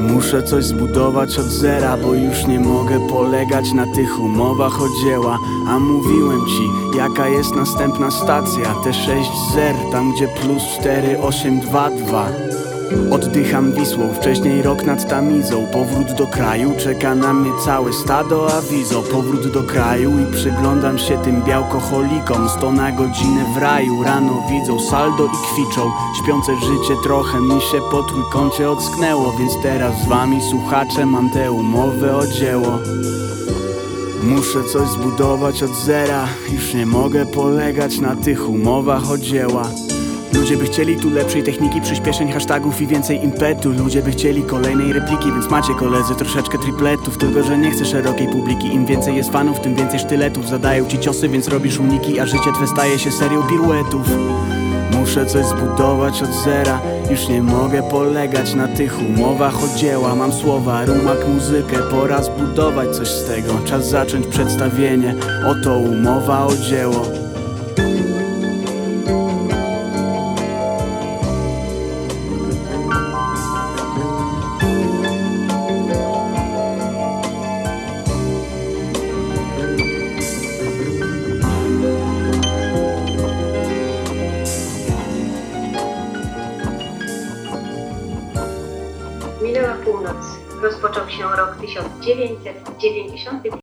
Muszę coś zbudować od zera, bo już nie mogę polegać na tych umowach o dzieła. A mówiłem ci, jaka jest następna stacja? Te 6 zer, tam gdzie plus 4, 8, 2, 2 Oddycham Wisłą, wcześniej rok nad Tamizą. Powrót do kraju, czeka na mnie całe stado awizo. Powrót do kraju i przyglądam się tym białkoholikom. Sto na godzinę w raju, rano widzą saldo i kwiczą. Śpiące życie trochę mi się po trójkącie ocknęło Więc teraz z wami słuchacze mam tę umowę o dzieło. Muszę coś zbudować od zera Już nie mogę polegać na tych umowach o dzieła Ludzie by chcieli tu lepszej techniki, przyspieszeń, hashtagów i więcej impetu. Ludzie by chcieli kolejnej repliki, więc macie koledzy troszeczkę tripletów. Tylko, że nie chcę szerokiej publiki. Im więcej jest fanów, tym więcej sztyletów Zadają ci ciosy, więc robisz uniki A życie twe staje się serią piruetów. Muszę coś zbudować od zera. Już nie mogę polegać na tych umowach o dzieła. Mam słowa, rumak, muzykę. Pora zbudować coś z tego. Czas zacząć przedstawienie. Oto umowa o dzieło Minęła północ. Rozpoczął się rok 1995.